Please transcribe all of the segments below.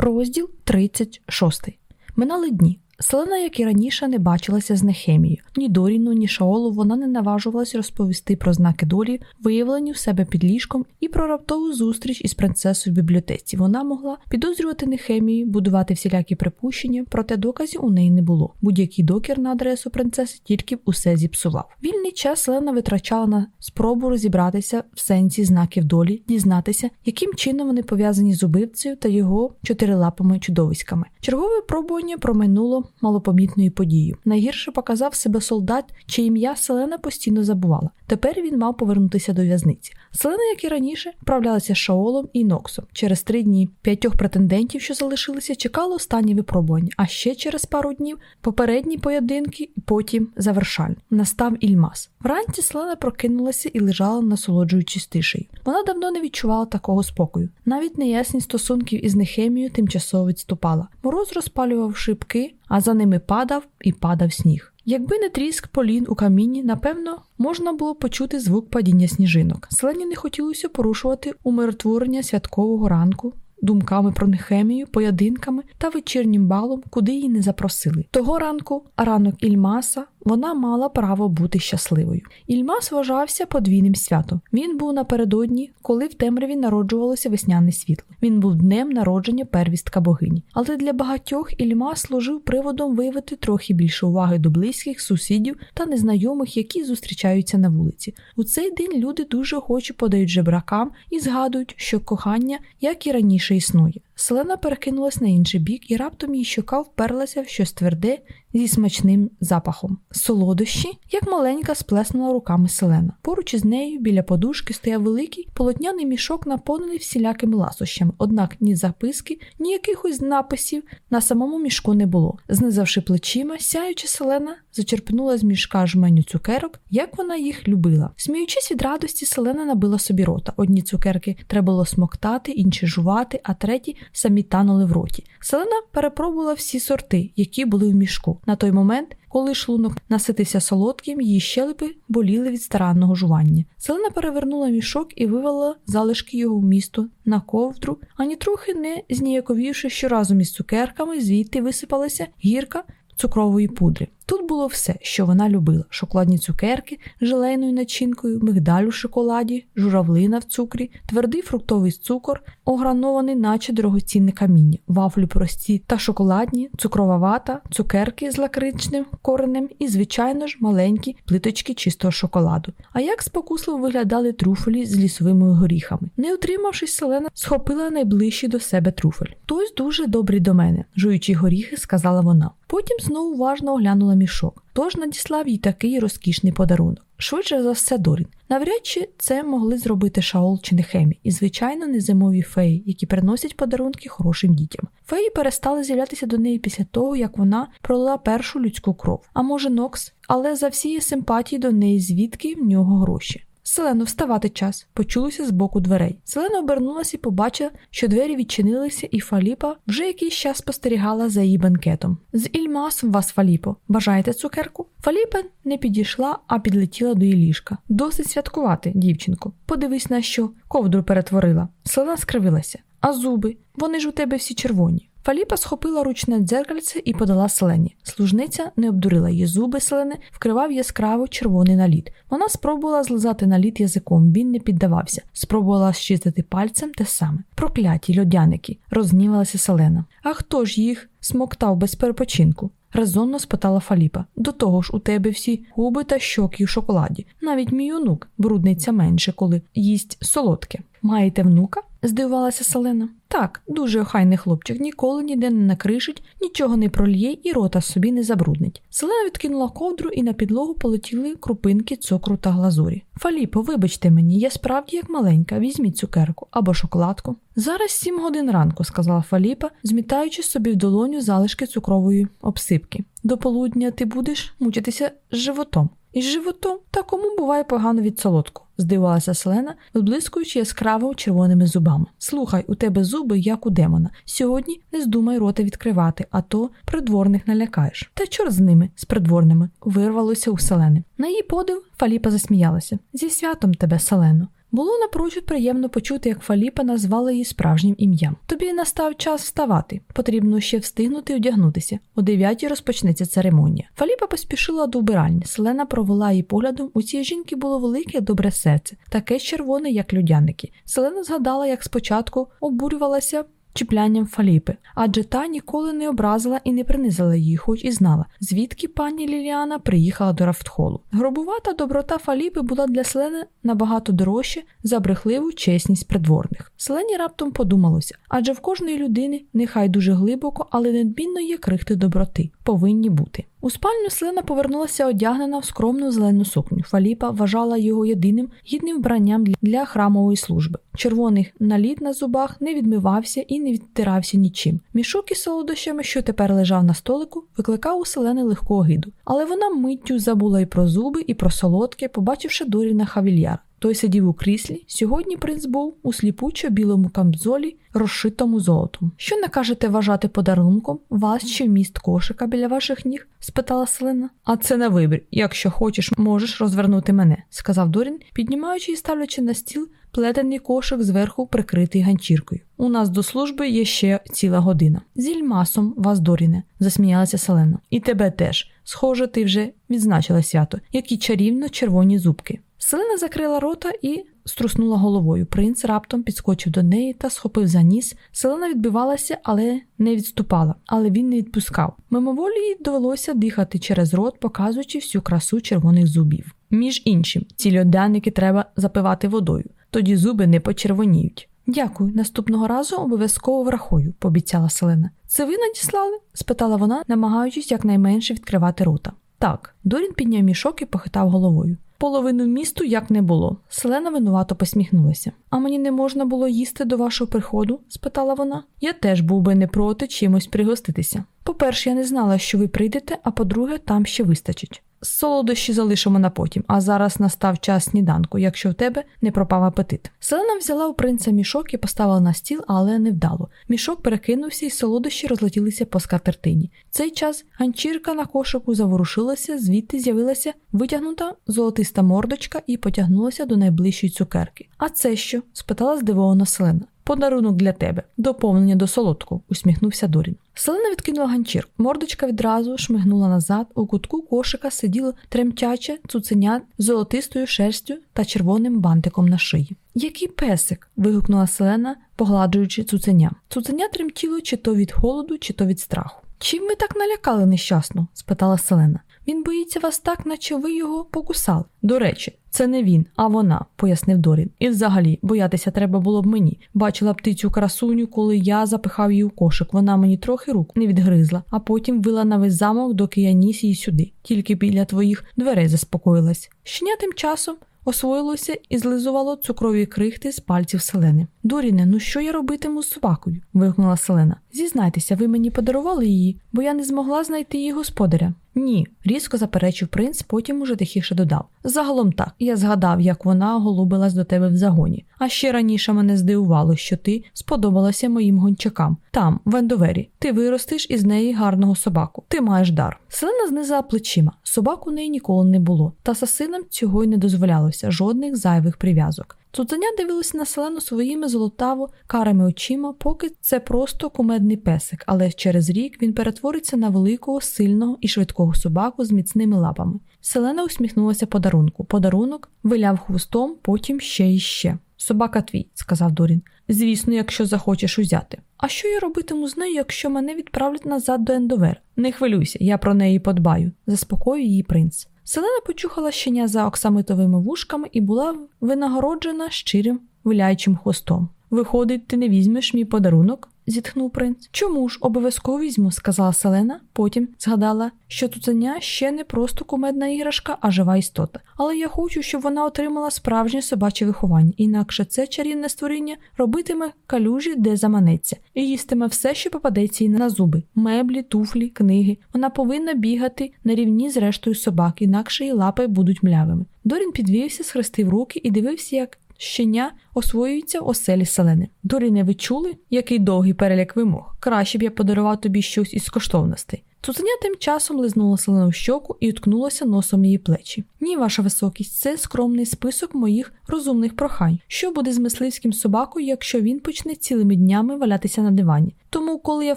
Розділ 36. Минали дні. Селена, як і раніше, не бачилася з Нехемією. Ні Доріну, ні Шаолу вона не наважувалась розповісти про знаки долі, виявлені в себе під ліжком, і про раптову зустріч із принцесою в бібліотеці. Вона могла підозрювати Нехемію, будувати всілякі припущення, проте доказів у неї не було. Будь-який докір на адресу принцеси тільки б усе зіпсував. Вільний час Селена витрачала на спробу розібратися в сенсі знаків долі, дізнатися, яким чином вони пов'язані з убивцею та його чотирилапими чудовиськами. Чергове пробування проминуло малопомітною подією. Найгірше показав себе солдат, чиє ім'я Селена постійно забувала. Тепер він мав повернутися до в'язниці. Селена, як і раніше, вправлялася Шаолом і Ноксом. Через три дні п'ятьох претендентів, що залишилися, чекало останнє випробування. А ще через пару днів попередні поєдинки, і потім завершальні. Настав Ільмас. Вранці Селена прокинулася і лежала, насолоджуючись тишею. Вона давно не відчувала такого спокою. Навіть неясність стосунків із Нехемією тимчасово відступала. Мороз розпалював шибки, а за ними падав і падав сніг. Якби не тріск полін у камінні, напевно, можна було почути звук падіння сніжинок. Селені не хотілося порушувати умиротворення святкового ранку. Думками про Нехемію, поєдинками та вечірнім балом, куди її не запросили. Того ранку, ранок Ільмаса, вона мала право бути щасливою. Ільмас вважався подвійним святом. Він був напередодні, коли в темряві народжувалося весняне світло. Він був днем народження первістка богині. Але для багатьох Ільмас служив приводом виявити трохи більше уваги до близьких, сусідів та незнайомих, які зустрічаються на вулиці. У цей день люди дуже охоче подають жебракам і згадують, що кохання, як і раніше, існує. Селена перекинулась на інший бік і раптом її щока вперлася в щось тверде зі смачним запахом. Солодощі, як маленька, сплеснула руками селена. Поруч із нею біля подушки стояв великий полотняний мішок, наповнений всілякими ласощами, однак ні записки, ні якихось написів на самому мішку не було. Знизавши плечима, сяючи селена, зачерпнула з мішка жменю цукерок, як вона їх любила. Сміючись від радості, селена набила собі рота. Одні цукерки треба було смоктати, інші жувати, а треті самі танули в роті. Селена перепробувала всі сорти, які були в мішку. На той момент, коли шлунок наситився солодким, її щелепи боліли від старанного жування. Селена перевернула мішок і вивела залишки його в місто на ковдру, ані трохи не зніяковівши, що разом із цукерками звідти висипалася гірка цукрової пудри. Тут було все, що вона любила: шоколадні цукерки з желейною начинкою, мигдаль у шоколаді, журавлина в цукрі, твердий фруктовий цукор, огранований, наче дорогоцінне каміння, вафлі прості та шоколадні, цукрова вата, цукерки з лакричним коренем і, звичайно ж, маленькі плиточки чистого шоколаду. А як спокусливо виглядали труфелі з лісовими горіхами. Не утримавшись, селена схопила найближчий до себе труфель. Хтось дуже добрий до мене, жуючи горіхи, сказала вона. Потім знову уважно оглянула мішок, тож надіслав їй такий розкішний подарунок. Швидше за все, Дорін. Навряд чи це могли зробити Шаол чи Нехемі, і, звичайно, не зимові феї, які приносять подарунки хорошим дітям. Феї перестали з'являтися до неї після того, як вона пролила першу людську кров, а може Нокс, але за всі симпатії до неї, звідки в нього гроші. Селено, вставати час, почулося з боку дверей. Селена обернулася і побачила, що двері відчинилися, і Фаліпа вже якийсь час спостерігала за її бенкетом. З Ільмасом вас, Фаліпо, бажаєте цукерку? Фаліпа не підійшла, а підлетіла до її ліжка. Досить святкувати, дівчинко. Подивись, на що ковдру перетворила. Селена скривилася. А зуби, вони ж у тебе всі червоні. Фаліпа схопила ручне дзеркальце і подала селені. Служниця не обдурила її зуби селени, вкривав яскраво червоний наліт. Вона спробувала злизати наліт язиком, він не піддавався, спробувала щистити пальцем те саме. Прокляті льодяники, рознівалася селена. А хто ж їх смоктав без перепочинку? резонно спитала Фаліпа. До того ж, у тебе всі губи та щоки в шоколаді. Навіть мій онук брудниться менше, коли їсть солодке. Маєте внука? здивувалася Селена. Так, дуже охайний хлопчик, ніколи ніде не накришить, нічого не прольє і рота собі не забруднить. Селена відкинула ковдру і на підлогу полетіли крупинки цукру та глазурі. Фаліпо, вибачте мені, я справді як маленька, візьміть цукерку або шоколадку. Зараз сім годин ранку, сказала Фаліпа, змітаючи собі в долоню залишки цукрової обсипки. До полудня ти будеш мучитися з животом. Із животом та кому буває погано від солодку, здивувалася Селена, виблискуючи яскраво червоними зубами. Слухай, у тебе зуби, як у демона. Сьогодні не здумай рота відкривати, а то придворних налякаєш. Та чорт з ними, з придворними, вирвалося у Селени. На її подив Фаліпа засміялася. Зі святом тебе, Селено. Було напрочуд приємно почути, як Фаліпа назвала її справжнім ім'ям. Тобі настав час вставати. Потрібно ще встигнути одягнутися. О дев'ятій розпочнеться церемонія. Фаліпа поспішила до вбиральні. Селена провела її поглядом. У цієї жінки було велике добре серце, таке червоне, як людяники. Селена згадала, як спочатку обурювалася чіплянням Фаліпи, адже та ніколи не образила і не принизила її, хоч і знала, звідки пані Ліліана приїхала до Рафтхолу. Гробувата доброта Фаліпи була для Селени набагато дорожче за брехливу чесність придворних. Селені раптом подумалося, адже в кожної людини, нехай дуже глибоко, але недбінно є крихти доброти, повинні бути. У спальню Селена повернулася одягнена в скромну зелену сукню. Фаліпа вважала його єдиним гідним вбранням для храмової служби. Червоний наліт на зубах не відмивався і не відтирався нічим. Мішок із солодощами, що тепер лежав на столику, викликав у Селени легку огиду. Але вона миттю забула і про зуби, і про солодке, побачивши Доріна Хавільяра. Той сидів у кріслі. Сьогодні принц був у сліпучо білому камзолі, розшитому золотом. Що не кажете вважати подарунком вас чи міст кошика біля ваших ніг? спитала Селена. А це на вибір. Якщо хочеш, можеш розвернути мене, сказав Дорін, піднімаючи і ставлячи на стіл плетений кошик зверху прикритий ганчіркою. У нас до служби є ще ціла година. Зіль масом вас, Доріне, засміялася Селена. І тебе теж. Схоже, ти вже відзначила свято, які чарівно червоні зубки. Селена закрила рота і струснула головою. Принц раптом підскочив до неї та схопив за ніс. Селена відбивалася, але не відступала, але він не відпускав. Мимоволі їй довелося дихати через рот, показуючи всю красу червоних зубів. Між іншим, ці льодяники треба запивати водою, тоді зуби не почервоніють. Дякую, наступного разу обов'язково врахую, пообіцяла Селена. Це ви надіслали? спитала вона, намагаючись якнайменше відкривати рота. Так, Дорін підняв мішок і похитав головою. Половину місту як не було. Селена винувато посміхнулася. А мені не можна було їсти до вашого приходу? спитала вона. Я теж був би не проти чимось пригоститися. По-перше, я не знала, що ви прийдете, а по-друге, там ще вистачить. Солодощі залишимо на потім, а зараз настав час сніданку, якщо в тебе не пропав апетит. Селена взяла у принца мішок і поставила на стіл, але не вдало. Мішок перекинувся, і солодощі розлетілися по скатертині. В цей час ганчірка на кошику заворушилася, звідти з'явилася витягнута золотиста мордочка і потягнулася до найближчої цукерки. А це що? спитала здивована Селена. Подарунок для тебе, доповнення до солодку, усміхнувся Дорін. Селена відкинула ганчір. Мордочка відразу шмигнула назад. У кутку кошика сиділо тремтяче цуценя з золотистою шерстю та червоним бантиком на шиї. Який песик? вигукнула Селена, погладжуючи цуценя. Цуценя тремтіло чи то від холоду, чи то від страху. Чим ви так налякали нещасно? спитала Селена. Він боїться вас так, наче ви його покусали. До речі, це не він, а вона, пояснив Дорін. І взагалі, боятися треба було б мені. Бачила б ти цю красуню, коли я запихав її у кошик. Вона мені трохи рук не відгризла, а потім вила на весь замок, доки я ніс її сюди. Тільки біля твоїх дверей заспокоїлась. Щеня тим часом освоїлося і злизувало цукрові крихти з пальців селени. Доріне, ну що я робитиму з собакою? вигукнула Селена. Зізнайтеся, ви мені подарували її, бо я не змогла знайти її господаря. Ні, різко заперечив принц, потім уже тихіше додав. Загалом так, я згадав, як вона голубилась до тебе в загоні. А ще раніше мене здивувало, що ти сподобалася моїм гончакам. Там, в Ендовері, ти виростиш із неї гарного собаку. Ти маєш дар. Селена знизила плечима. Собак у неї ніколи не було, та сасинам цього й не дозволялося, жодних зайвих прив'язок. Цуценя дивилася на селену своїми золотаво карими очима, поки це просто кумедний песик, але через рік він перетвориться на великого, сильного і швидкого собаку з міцними лапами. Селена усміхнулася подарунку. Подарунок виляв хвостом, потім ще і ще. Собака твій, сказав Дорін. Звісно, якщо захочеш узяти. А що я робитиму з нею, якщо мене відправлять назад до Ендовер? Не хвилюйся, я про неї подбаю, заспокоює її принц. Селена почухала щеня за оксамитовими вушками і була винагороджена щирим виляючим хвостом. Виходить, ти не візьмеш мій подарунок? Зітхнув принц. Чому ж обов'язково візьму, сказала Селена, потім згадала, що цуценя ще не просто кумедна іграшка, а жива істота. Але я хочу, щоб вона отримала справжнє собаче виховання, інакше це чарівне створіння робитиме калюжі, де заманеться, і їстиме все, що попадеться їй на зуби: меблі, туфлі, книги. Вона повинна бігати на рівні з рештою собак, інакше її лапи будуть млявими. Дорін підвівся, схрестив руки і дивився, як щеня освоюється в оселі селени. Дорі не ви чули, який довгий перелік вимог. Краще б я подарував тобі щось із коштовностей. Цуценя тим часом лизнула селену в щоку і уткнулося носом її плечі. Ні, ваша високість, це скромний список моїх розумних прохань. Що буде з мисливським собакою, якщо він почне цілими днями валятися на дивані? Тому, коли я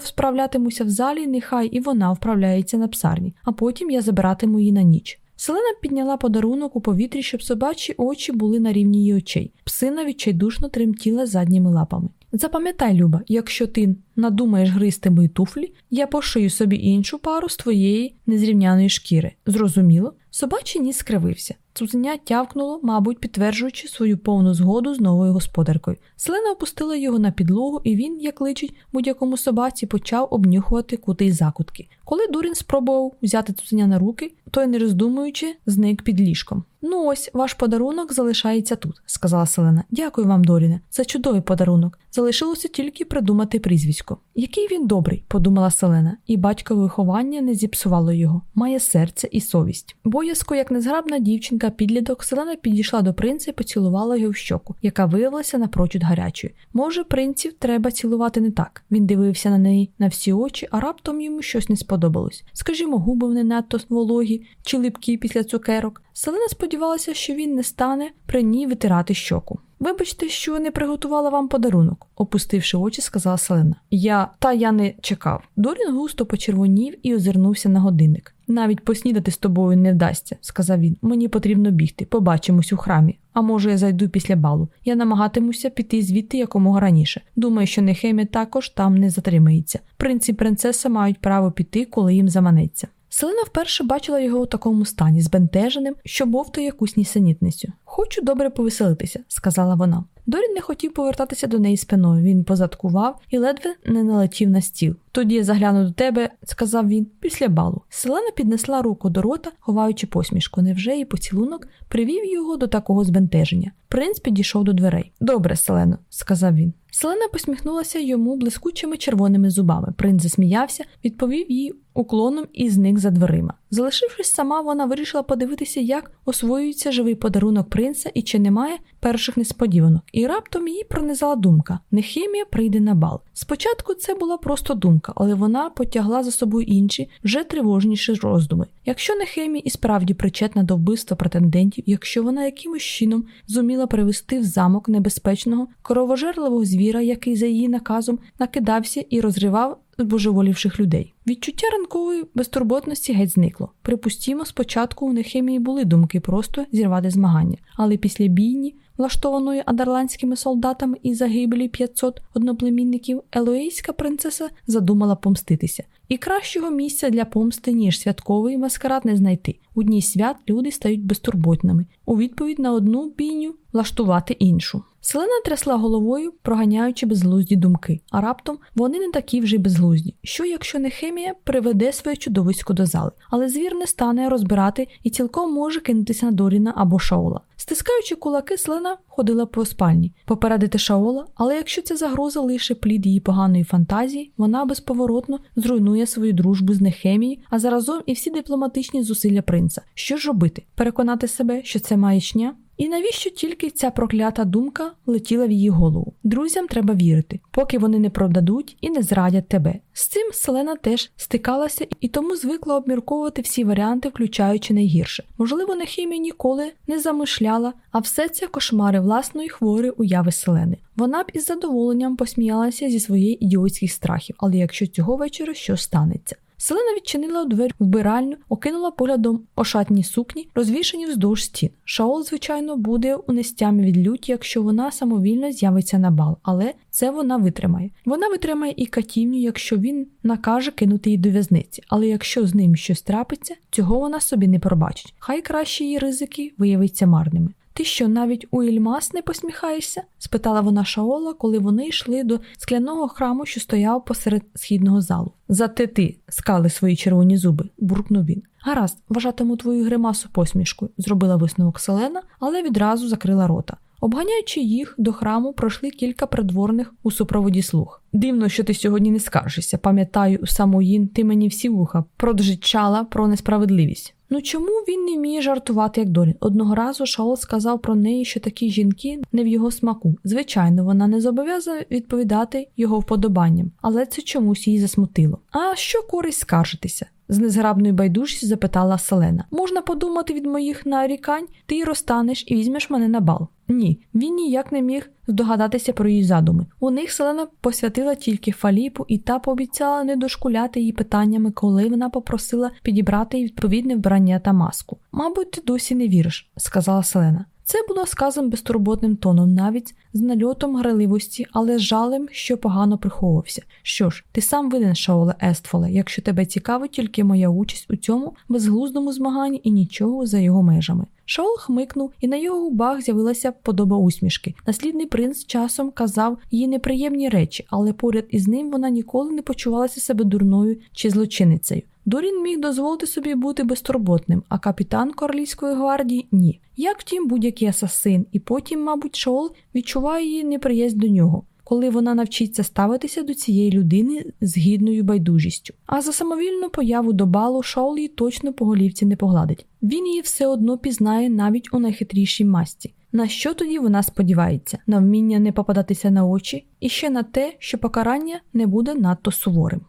справлятимуся в залі, нехай і вона вправляється на псарні, а потім я забиратиму її на ніч. Селена підняла подарунок у повітрі, щоб собачі очі були на рівні її очей. Псина відчайдушно тремтіла задніми лапами. Запам'ятай, Люба, якщо ти надумаєш гризти мої туфлі, я пошию собі іншу пару з твоєї незрівняної шкіри. Зрозуміло? Собачий ніс скривився. Цуценя тявкнуло, мабуть, підтверджуючи свою повну згоду з новою господаркою. Селена опустила його на підлогу, і він, як личить будь-якому собаці, почав обнюхувати кути й закутки. Коли Дурін спробував взяти цуценя на руки, той, не роздумуючи, зник під ліжком. Ну ось, ваш подарунок залишається тут, сказала Селена. Дякую вам, Доріне, це чудовий подарунок. Залишилося тільки придумати прізвисько. Який він добрий, подумала Селена, і батькове виховання не зіпсувало його. Має серце і совість. Боязко, як незграбна дівчинка, підліток, Селена підійшла до принца і поцілувала його в щоку, яка виявилася напрочуд гарячою. Може, принців треба цілувати не так. Він дивився на неї на всі очі, а раптом йому щось не сподобалось. Скажімо, губи не надто вологі чи липкі після цукерок. Селена сподівалася, що він не стане при ній витирати щоку. Вибачте, що не приготувала вам подарунок, опустивши очі, сказала Селена. Я та я не чекав. Дорін густо почервонів і озирнувся на годинник. Навіть поснідати з тобою не вдасться, сказав він. Мені потрібно бігти, побачимось у храмі. А може, я зайду після балу. Я намагатимуся піти звідти якомога раніше. Думаю, що Нехемі також там не затримається. Принц і принцеса мають право піти, коли їм заманеться. Селена вперше бачила його у такому стані, збентеженим, що бовтує якусь нісенітницю. Хочу добре повеселитися, сказала вона. Дорін не хотів повертатися до неї спиною. Він позадкував і ледве не налетів на стіл. Тоді я загляну до тебе, сказав він, після балу. Селена піднесла руку до рота, ховаючи посмішку. Невже і поцілунок привів його до такого збентеження. Принц підійшов до дверей. Добре, Селено, сказав він. Селена посміхнулася йому блискучими червоними зубами. Принц засміявся, відповів їй уклоном і зник за дверима. Залишившись сама, вона вирішила подивитися, як освоюється живий подарунок принца і чи немає перших несподіванок. І раптом її пронизала думка: Нехімія прийде на бал. Спочатку це була просто думка, але вона потягла за собою інші, вже тривожніші роздуми. Якщо Нехемія і справді причетна до вбивства претендентів, якщо вона якимось чином зуміла привести в замок небезпечного кровожерливого звіра, який за її наказом накидався і розривав збожеволівших людей. Відчуття ранкової безтурботності геть зникло. Припустімо, спочатку у Нехемії були думки просто зірвати змагання, але після бійні, влаштованої адерландськими солдатами і загибелі 500 одноплемінників, елоїйська принцеса задумала помститися. І кращого місця для помсти, ніж святковий маскарад не знайти. У дні свят люди стають безтурботними. У відповідь на одну бійню влаштувати іншу. Селена трясла головою, проганяючи безглузді думки, а раптом вони не такі вже й безглузді. Що якщо Нехемія приведе своє чудовисько до зали, але звір не стане розбирати і цілком може кинутися на Доріна або Шаула. Стискаючи кулаки, Селена ходила по спальні, попередити Шаола, але якщо ця загроза лише плід її поганої фантазії, вона безповоротно зруйнує свою дружбу з Нехемією, а заразом і всі дипломатичні зусилля принца. Що ж робити? Переконати себе, що це маячня? І навіщо тільки ця проклята думка летіла в її голову? Друзям треба вірити, поки вони не продадуть і не зрадять тебе. З цим Селена теж стикалася і тому звикла обмірковувати всі варіанти, включаючи найгірше. Можливо, Нехімія ніколи не замишляла, а все це кошмари власної хворої уяви Селени. Вона б із задоволенням посміялася зі своїх ідіотських страхів, але якщо цього вечора що станеться? Селена відчинила двері вбиральню, окинула поглядом ошатні сукні, розвішані вздовж стін. Шаол, звичайно, буде у нестямі від люті, якщо вона самовільно з'явиться на бал, але це вона витримає. Вона витримає і катівню, якщо він накаже кинути її до в'язниці, але якщо з ним щось трапиться, цього вона собі не пробачить. Хай краще її ризики виявиться марними. Ти що, навіть у Ільмас не посміхаєшся? спитала вона Шаола, коли вони йшли до скляного храму, що стояв посеред східного залу. Зате ти скали свої червоні зуби, буркнув він. Гаразд, вважатиму твою гримасу посмішкою, зробила висновок Селена, але відразу закрила рота. Обганяючи їх до храму, пройшли кілька придворних у супроводі слуг. Дивно, що ти сьогодні не скаржишся. Пам'ятаю, самоїн, ти мені всі вуха проджичала про несправедливість. Ну чому він не вміє жартувати як Долін? Одного разу Шаол сказав про неї, що такі жінки не в його смаку. Звичайно, вона не зобов'язана відповідати його вподобанням, але це чомусь її засмутило. А що користь скаржитися? з незграбною байдужістю запитала Селена. Можна подумати від моїх нарікань, ти розтанеш і візьмеш мене на бал. Ні, він ніяк не міг здогадатися про її задуми. У них Селена посвятила тільки Фаліпу, і та пообіцяла не дошкуляти її питаннями, коли вона попросила підібрати їй відповідне вбрання та маску. Мабуть, ти досі не віриш, сказала Селена. Це було сказано безтурботним тоном, навіть з нальотом граливості, але з жалем, що погано приховувався. Що ж, ти сам винен, Шаоле Естфоле, якщо тебе цікавить тільки моя участь у цьому безглуздому змаганні і нічого за його межами. Шаол хмикнув, і на його губах з'явилася подоба усмішки. Наслідний принц часом казав їй неприємні речі, але поряд із ним вона ніколи не почувалася себе дурною чи злочинницею. Дорін міг дозволити собі бути безтурботним, а капітан Королівської гвардії ні. Як втім, будь-який асасин, і потім, мабуть, Шоул відчуває її неприязнь до нього, коли вона навчиться ставитися до цієї людини з гідною байдужістю. А за самовільну появу до балу Шоул її точно по голівці не погладить. Він її все одно пізнає навіть у найхитрішій масті. На що тоді вона сподівається? На вміння не попадатися на очі і ще на те, що покарання не буде надто суворим.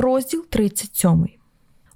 Розділ 37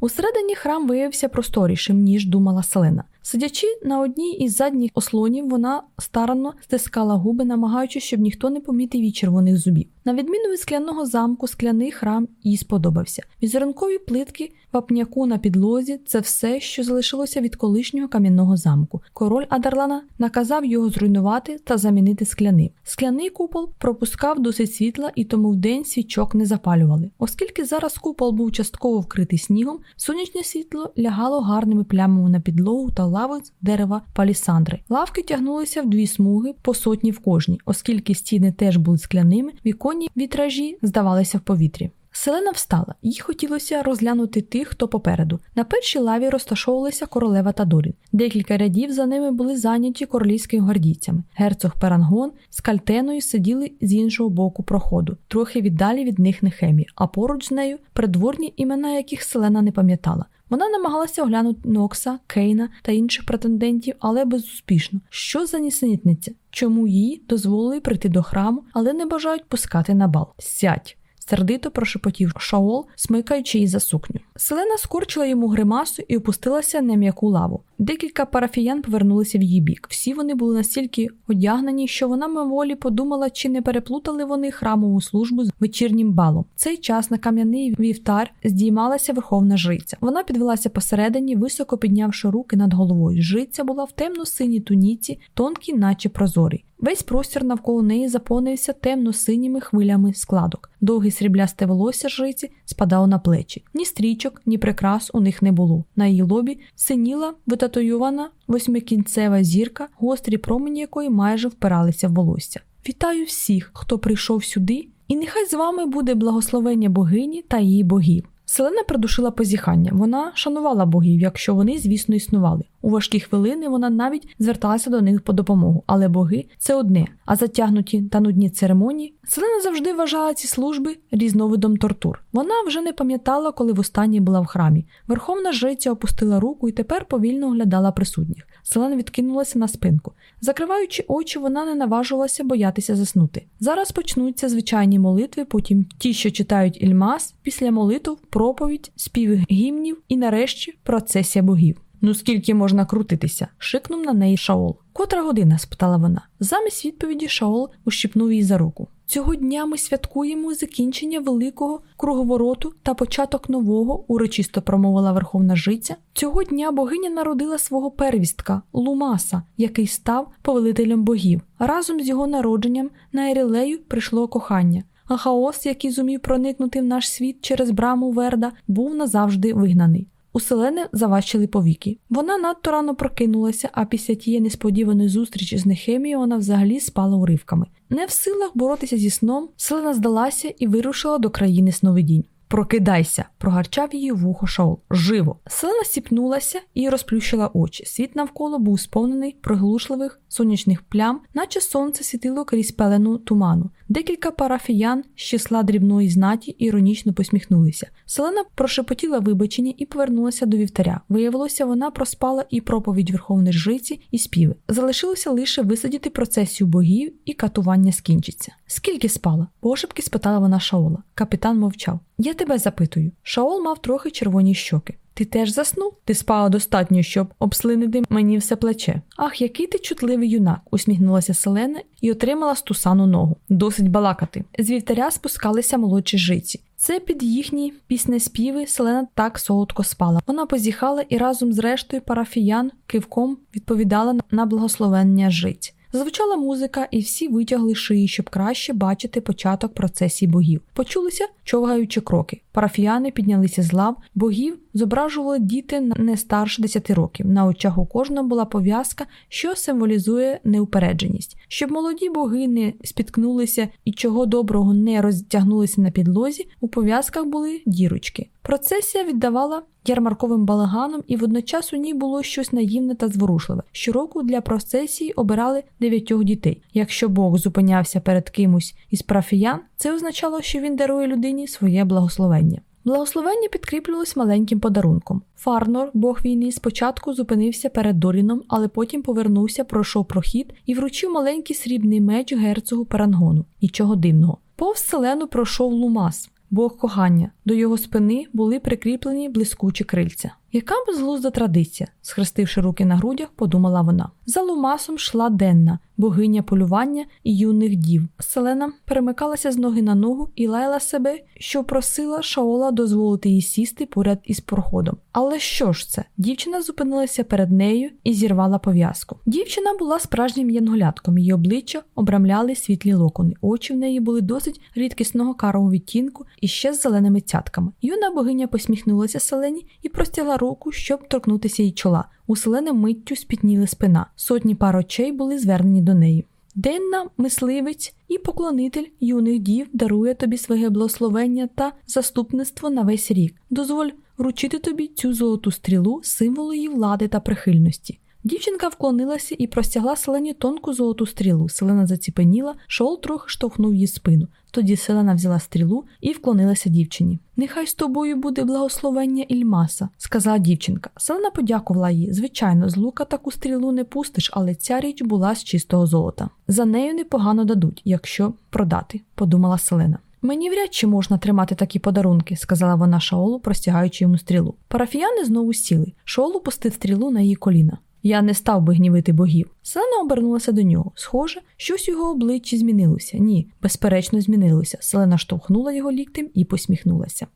Усередині храм виявився просторішим, ніж думала Селена. Сидячи на одній із задніх ослонів, вона старанно стискала губи, намагаючись, щоб ніхто не помітив її червоних зубів. На відміну від скляного замку, скляний храм їй сподобався. Візерункові плитки вапняку на підлозі це все, що залишилося від колишнього кам'яного замку. Король Адарлана наказав його зруйнувати та замінити скляним. Скляний купол пропускав досить світла, і тому вдень свічок не запалювали. Оскільки зараз купол був частково вкритий снігом, сонячне світло лягало гарними плямами на підлогу та лави з дерева палісандри. Лавки тягнулися в дві смуги по сотні в кожній, оскільки стіни теж були скляними, віконні вітражі здавалися в повітрі. Селена встала, їй хотілося розглянути тих, хто попереду. На першій лаві розташовувалися королева та Дорін. Декілька рядів за ними були зайняті королівськими гвардійцями. Герцог Перангон з кальтеною сиділи з іншого боку проходу, трохи віддалі від них Нехемі, а поруч з нею придворні імена, яких Селена не пам'ятала. Вона намагалася оглянути Нокса, Кейна та інших претендентів, але безуспішно. Що за нісенітниця? Чому їй дозволили прийти до храму, але не бажають пускати на бал? Сядь сердито прошепотів Шаол, смикаючи її за сукню. Селена скорчила йому гримасу і опустилася на м'яку лаву. Декілька парафіян повернулися в її бік. Всі вони були настільки одягнені, що вона мимоволі подумала, чи не переплутали вони храмову службу з вечірнім балом. цей час на кам'яний вівтар здіймалася верховна жриця. Вона підвелася посередині, високо піднявши руки над головою. Жриця була в темно-синій туніці, тонкій, наче прозорий. Весь простір навколо неї заповнився темно-синіми хвилями складок. Довге сріблясте волосся жриці спадало на плечі. Ні стрічок, ні прикрас у них не було. На її лобі синіла витатуювана восьмикінцева зірка, гострі промені якої майже впиралися в волосся. Вітаю всіх, хто прийшов сюди, і нехай з вами буде благословення богині та її богів. Селена придушила позіхання. Вона шанувала богів, якщо вони, звісно, існували. У важкі хвилини вона навіть зверталася до них по допомогу, але боги це одне, а затягнуті та нудні церемонії. Селена завжди вважала ці служби різновидом тортур. Вона вже не пам'ятала, коли востаннє була в храмі. Верховна жриця опустила руку і тепер повільно оглядала присутніх. Селена відкинулася на спинку. Закриваючи очі, вона не наважувалася боятися заснути. Зараз почнуться звичайні молитви, потім ті, що читають ільмас, після молитв, проповідь, спів гімнів і нарешті процесія богів. Ну скільки можна крутитися? шикнув на неї Шаол. Котра година? спитала вона. Замість відповіді Шаол ущипнув її за руку. Цього дня ми святкуємо закінчення великого круговороту та початок нового, урочисто промовила верховна жиця. Цього дня богиня народила свого первістка Лумаса, який став повелителем богів. Разом з його народженням на Ерілею прийшло кохання. А хаос, який зумів проникнути в наш світ через браму Верда, був назавжди вигнаний. У Селени заващили повіки. Вона надто рано прокинулася, а після тієї несподіваної зустрічі з Нехемією вона взагалі спала уривками. Не в силах боротися зі сном, Селена здалася і вирушила до країни сновидінь. Прокидайся, прогарчав її вухо Шаол. Живо. Селена сіпнулася і розплющила очі. Світ навколо був сповнений приглушливих сонячних плям, наче сонце світило крізь пелену туману. Декілька парафіян з числа дрібної знаті іронічно посміхнулися. Селена прошепотіла вибачення і повернулася до вівтаря. Виявилося, вона проспала і проповідь верховної жриці, і співи. Залишилося лише висадити процесію богів, і катування скінчиться. Скільки спала? Пошепки спитала вона Шаола. Капітан мовчав. Я тебе запитую. Шаол мав трохи червоні щоки. Ти теж заснув? Ти спала достатньо, щоб обслинити мені все плече. Ах, який ти чутливий юнак, усміхнулася Селена і отримала стусану ногу. Досить балакати. З вівтаря спускалися молодші жиці. Це під їхні піснеспіви Селена так солодко спала. Вона позіхала і разом з рештою парафіян кивком відповідала на благословення жиць. Звучала музика, і всі витягли шиї, щоб краще бачити початок процесії богів. Почулися човгаючи кроки. Парафіяни піднялися з лав, богів зображували діти не старше 10 років. На очах у кожного була пов'язка, що символізує неупередженість, щоб молоді боги не спіткнулися і чого доброго не розтягнулися на підлозі. У пов'язках були дірочки. Процесія віддавала ярмарковим балаганом, і водночас у ній було щось наївне та зворушливе. Щороку для процесії обирали дев'ятьох дітей. Якщо Бог зупинявся перед кимось із парафіян, це означало, що він дарує людині своє благословення. Благословення підкріплювалось маленьким подарунком. Фарнор, бог війни, спочатку зупинився перед Доріном, але потім повернувся, пройшов прохід і вручив маленький срібний меч герцогу Парангону. Нічого дивного. Повз селену пройшов Лумас, Бог кохання. До його спини були прикріплені блискучі крильця. Яка безглузда традиція, схрестивши руки на грудях, подумала вона. За лумасом йшла денна, богиня полювання і юних дів. Селена перемикалася з ноги на ногу і лаяла себе, що просила Шаола дозволити їй сісти поряд із проходом. Але що ж це? Дівчина зупинилася перед нею і зірвала пов'язку. Дівчина була справжнім янголятком, її обличчя обрамляли світлі локони. Очі в неї були досить рідкісного карого відтінку і ще з зеленими цятками. Юна богиня посміхнулася селені і простягла руку, щоб торкнутися її чола. У селени миттю спітніли спина. Сотні пар очей були звернені до неї. Денна, мисливець і поклонитель юних дів дарує тобі своє благословення та заступництво на весь рік. Дозволь вручити тобі цю золоту стрілу, символу її влади та прихильності. Дівчинка вклонилася і простягла селені тонку золоту стрілу. Селена заціпеніла, шоул трохи штовхнув її спину. Тоді селена взяла стрілу і вклонилася дівчині. Нехай з тобою буде благословення Ільмаса, сказала дівчинка. Селена подякувала їй. Звичайно, з лука таку стрілу не пустиш, але ця річ була з чистого золота. За нею непогано дадуть, якщо продати, подумала селена. Мені вряд чи можна тримати такі подарунки, сказала вона Шаолу, простягаючи йому стрілу. Парафіяни знову сіли. Шаолу пустив стрілу на її коліна. Я не став би гнівити богів. Селена обернулася до нього. Схоже, щось у його обличчі змінилося. Ні, безперечно, змінилося. Селена штовхнула його ліктем і посміхнулася.